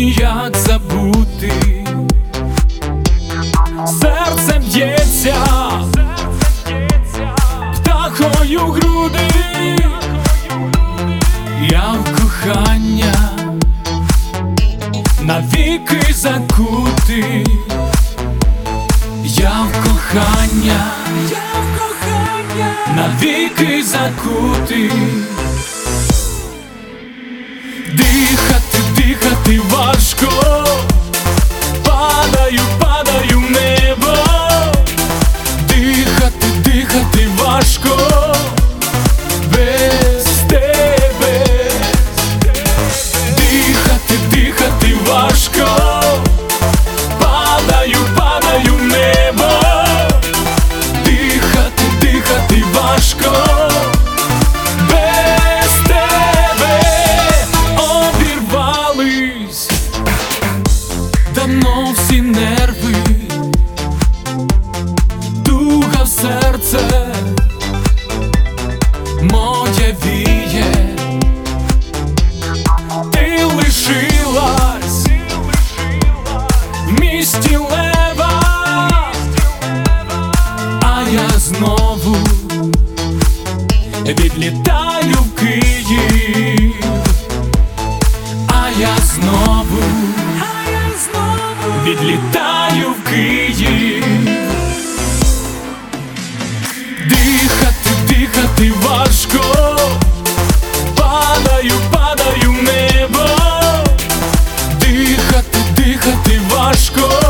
як забути, серце б'ється, птахою груди, я в кохання навіки закути, я в кохання, я в кохання навіки закути. Дихати, важко, падаю, падаю в небо, дихати, дихати важко, в Київ, а я знову, а я знову відлітаю в Київ, дихати, дихати важко, падаю, падаю в небо, дихати, дихати важко.